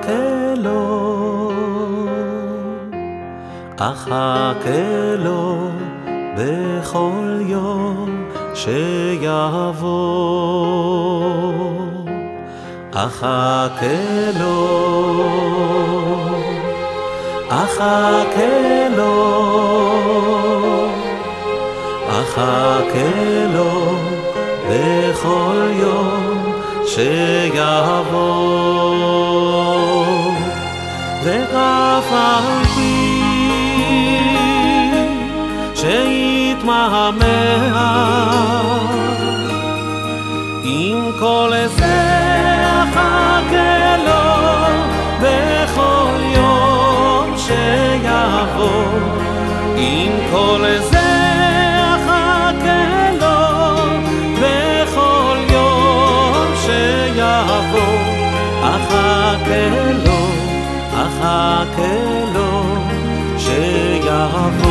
אחכה לו, אחכה לו בכל יום שיבוא. אחכה לו, אחכה לו, אחכה לו בכל יום שיבוא. ואף על פי שיתמהמה עם כל זה אחכה בכל יום שיבוא עם כל אחכה לו מחכה לו שיבוא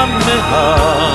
Kamehameha.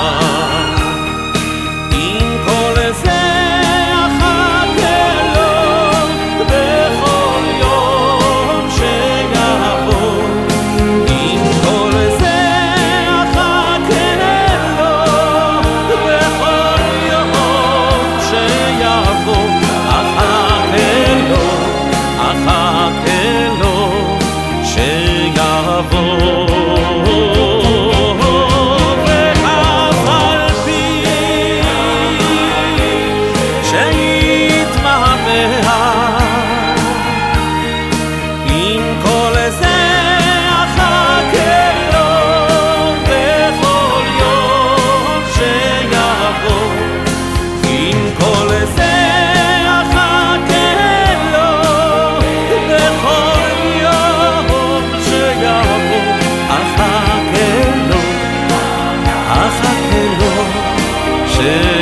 share.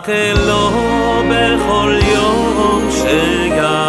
רק בכל יום שיגע